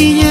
y